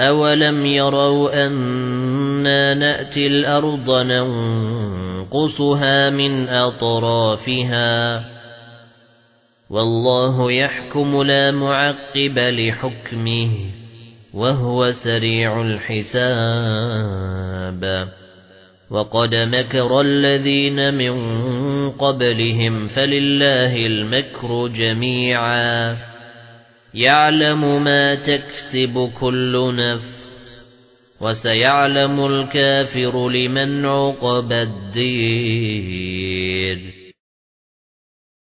أَوَلَمْ يَرَوْا أَنَّا نَأْتِي الْأَرْضَ نَنقُصُهَا مِنْ أَطْرَافِهَا والله يحكم لا معقب لحكمه وهو سريع الحساب وقد مكر الذين من قبلهم فلله المكر جميعا يعلم ما تكسب كل نفس وسيعلم الكافر لمن عقب الدير